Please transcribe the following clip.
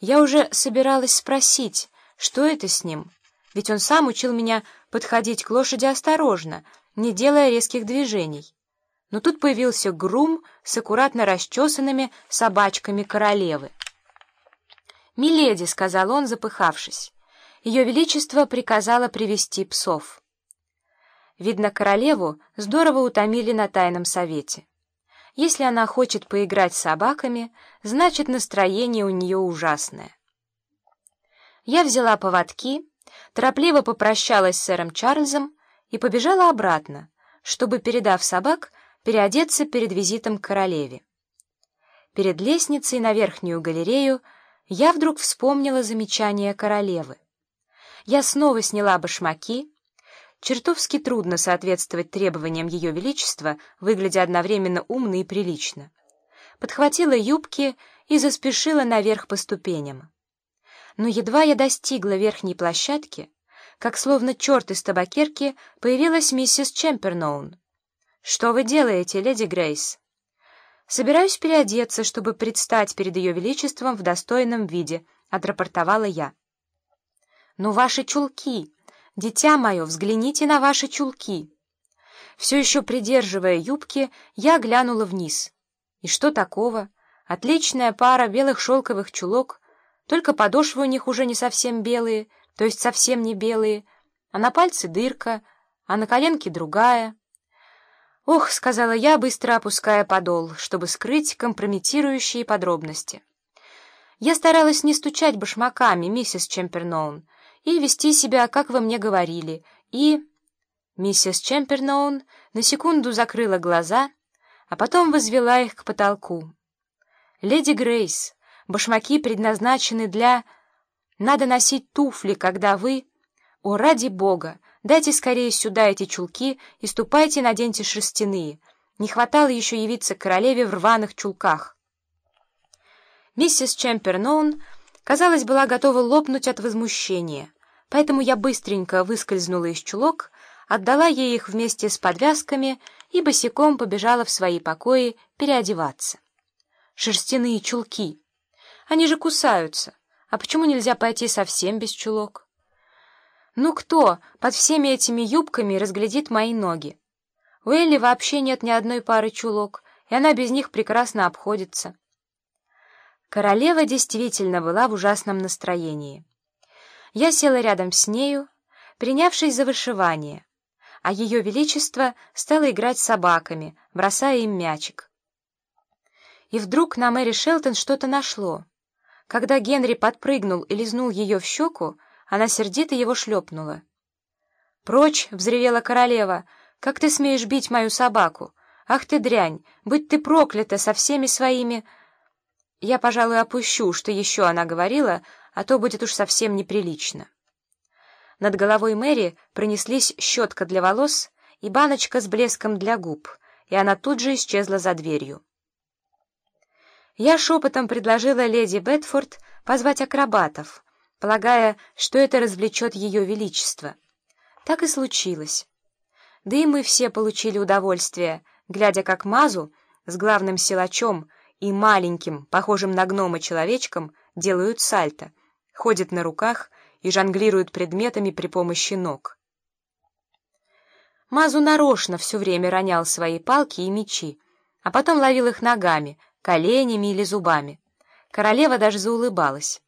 Я уже собиралась спросить, что это с ним, ведь он сам учил меня подходить к лошади осторожно, не делая резких движений. Но тут появился грум с аккуратно расчесанными собачками королевы. «Миледи», — сказал он, запыхавшись, — «ее величество приказало привести псов». Видно, королеву здорово утомили на тайном совете. Если она хочет поиграть с собаками, значит, настроение у нее ужасное. Я взяла поводки, торопливо попрощалась с сэром Чарльзом и побежала обратно, чтобы, передав собак, переодеться перед визитом к королеве. Перед лестницей на верхнюю галерею я вдруг вспомнила замечание королевы. Я снова сняла башмаки, Чертовски трудно соответствовать требованиям Ее Величества, выглядя одновременно умно и прилично. Подхватила юбки и заспешила наверх по ступеням. Но едва я достигла верхней площадки, как словно черт из табакерки появилась миссис Чемперноун. «Что вы делаете, леди Грейс?» «Собираюсь переодеться, чтобы предстать перед Ее Величеством в достойном виде», — отрапортовала я. «Но ваши чулки!» «Дитя мое, взгляните на ваши чулки!» Все еще придерживая юбки, я глянула вниз. И что такого? Отличная пара белых шелковых чулок, только подошвы у них уже не совсем белые, то есть совсем не белые, а на пальце дырка, а на коленке другая. «Ох», — сказала я, быстро опуская подол, чтобы скрыть компрометирующие подробности. Я старалась не стучать башмаками, миссис Чемперноун, и вести себя, как вы мне говорили, и...» Миссис Чемперноун на секунду закрыла глаза, а потом возвела их к потолку. «Леди Грейс, башмаки предназначены для... Надо носить туфли, когда вы... О, ради бога, дайте скорее сюда эти чулки и ступайте наденьте шерстяные. Не хватало еще явиться королеве в рваных чулках». Миссис Чемперноун, казалось, была готова лопнуть от возмущения поэтому я быстренько выскользнула из чулок, отдала ей их вместе с подвязками и босиком побежала в свои покои переодеваться. Шерстяные чулки. Они же кусаются. А почему нельзя пойти совсем без чулок? Ну кто под всеми этими юбками разглядит мои ноги? У Элли вообще нет ни одной пары чулок, и она без них прекрасно обходится. Королева действительно была в ужасном настроении. Я села рядом с нею, принявшись за вышивание, а ее величество стало играть с собаками, бросая им мячик. И вдруг на Мэри Шелтон что-то нашло. Когда Генри подпрыгнул и лизнул ее в щеку, она сердито его шлепнула. «Прочь!» — взревела королева. «Как ты смеешь бить мою собаку? Ах ты дрянь! Будь ты проклята со всеми своими...» Я, пожалуй, опущу, что еще она говорила, а то будет уж совсем неприлично. Над головой Мэри пронеслись щетка для волос и баночка с блеском для губ, и она тут же исчезла за дверью. Я шепотом предложила леди Бетфорд позвать акробатов, полагая, что это развлечет ее величество. Так и случилось. Да и мы все получили удовольствие, глядя, как Мазу с главным силачом и маленьким, похожим на гнома человечком, делают сальто — ходит на руках и жонглирует предметами при помощи ног. Мазу нарочно все время ронял свои палки и мечи, а потом ловил их ногами, коленями или зубами. Королева даже заулыбалась.